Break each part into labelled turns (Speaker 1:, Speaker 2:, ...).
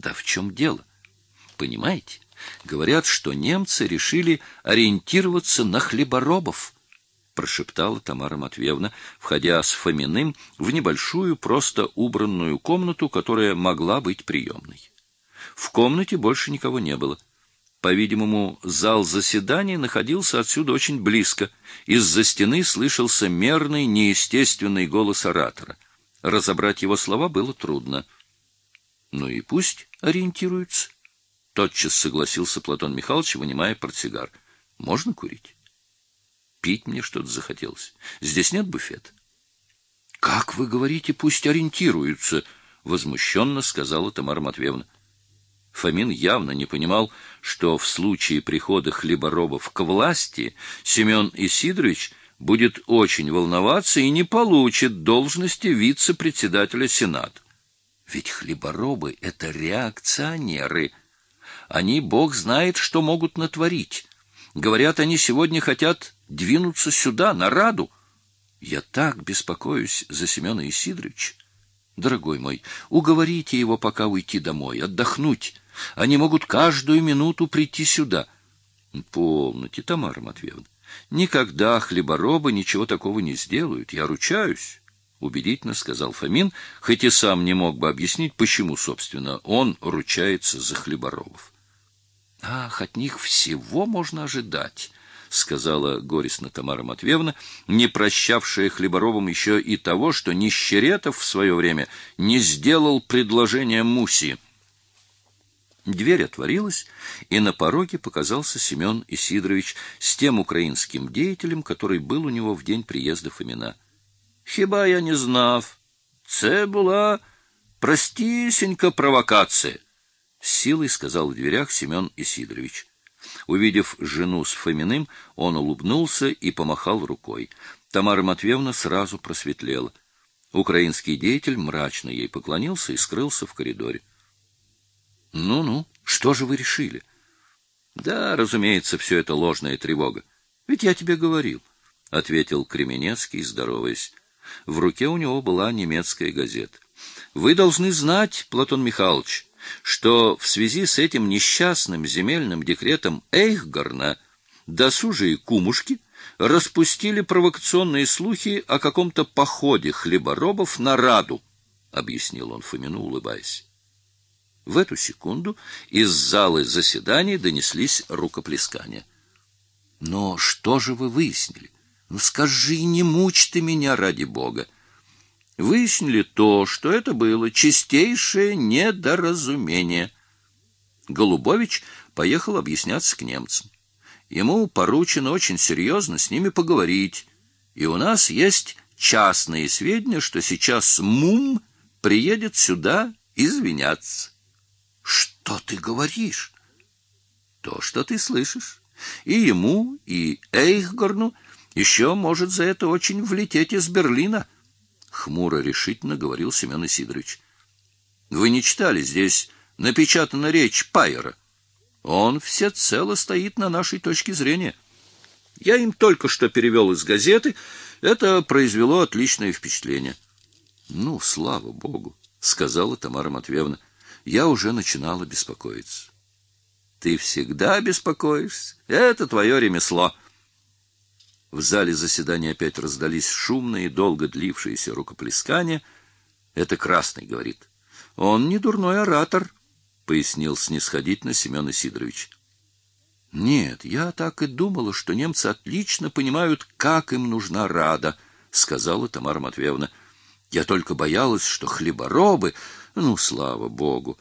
Speaker 1: Да в чем дело? Понимаете? Говорят, что немцы решили ориентироваться на хлеборобов, прошептала Тамара Матвеевна, входя с Фоминым в небольшую, просто убранную комнату, которая могла быть приемной. В комнате больше никого не было. По-видимому, зал заседаний находился отсюда очень близко. Из-за стены слышался мерный, неестественный голос оратора. Разобрать его слова было трудно. Ну и пусть ориентируются. Тотчас согласился Платон Михайлович, вынимая портсигар. Можно курить? Пить мне что-то захотелось. Здесь нет буфета. Как вы говорите, пусть ориентируются, возмущенно сказала Тамара Матвеевна. Фомин явно не понимал, что в случае прихода хлеборобов к власти Семен Исидорович будет очень волноваться и не получит должности вице-председателя Сената. Ведь хлеборобы — это реакционеры. Они, бог знает, что могут натворить. Говорят, они сегодня хотят двинуться сюда, на Раду. Я так беспокоюсь за Семена Исидоровича. Дорогой мой, уговорите его пока уйти домой, отдохнуть. Они могут каждую минуту прийти сюда. Полноте, Тамара Матвеевна. Никогда хлеборобы ничего такого не сделают, я ручаюсь убедительно сказал Фомин, хоть и сам не мог бы объяснить, почему, собственно, он ручается за хлеборобов. Ах, от них всего можно ожидать, сказала горестно Тамара Матвеевна, не прощавшая хлеборобам еще и того, что Нищеретов в свое время не сделал предложение Муси. Дверь отворилась, и на пороге показался Семен Исидорович с тем украинским деятелем, который был у него в день приезда Фомина Хіба я не знав. Це була простісінька провокація, с силой сказал в дверях Семен Исидорович. Увидев жену с Фоминым, он улыбнулся и помахал рукой. Тамара Матвеевна сразу просветлела. Украинский деятель мрачно ей поклонился и скрылся в коридоре. Ну-ну, что же вы решили? Да, разумеется, все это ложная тревога. Ведь я тебе говорил, ответил Кременецкий, здороваясь. В руке у него была немецкая газета. Вы должны знать, Платон Михайлович, что в связи с этим несчастным земельным декретом Эйхгарна досужие кумушки распустили провокационные слухи о каком-то походе хлеборобов на Раду, объяснил он Фомину, улыбаясь. В эту секунду из залы заседаний донеслись рукоплескания. Но что же вы выяснили? Ну скажи, не мучь ты меня ради бога. Выяснили то, что это было чистейшее недоразумение. Голубович поехал объясняться к немцам. Ему поручено очень серьезно с ними поговорить. И у нас есть частные сведения, что сейчас МУМ приедет сюда извиняться. Что ты говоришь? То, что ты слышишь. И ему, и Эйхгорну еще может за это очень влететь из Берлина, хмуро решительно говорил Семен Исидорович. Вы не читали здесь напечатана речь Пайера. Он всецело стоит на нашей точке зрения. Я им только что перевел из газеты, это произвело отличное впечатление. Ну, слава богу, сказала Тамара Матвеевна. Я уже начинала беспокоиться. Ты всегда беспокоишься. Это твое ремесло. В зале заседания опять раздались шумные, долго длившиеся рукоплескания. Это Красный говорит. Он не дурной оратор, пояснил снисходительно Семен Сидорович. Нет, я так и думала, что немцы отлично понимают, как им нужна рада, сказала Тамара Матвеевна. Я только боялась, что хлеборобы, ну, слава богу,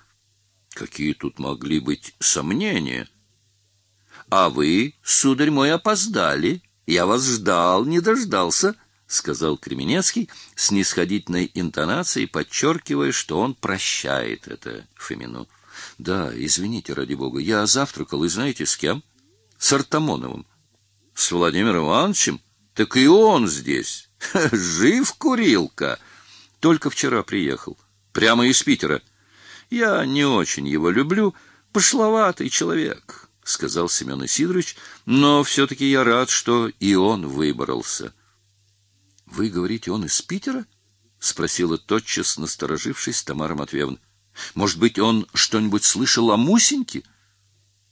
Speaker 1: какие тут могли быть сомнения. А вы, сударь мой, опоздали. Я вас ждал, не дождался, сказал Кременецкий с нисходительной интонацией, подчеркивая, что он прощает это Фомину. Да, извините, ради бога, я завтракал, и знаете, с кем? С Артамоновым. С Владимиром Ивановичем? Так и он здесь. Жив курилка. Только вчера приехал. Прямо из Питера. Я не очень его люблю, пошловатый человек сказал Семен Исидорович, но все таки я рад, что и он выбрался. Вы говорите, он из Питера? спросила тотчас насторожившись Тамара Матвеевна. Может быть, он что-нибудь слышал о Мусеньке?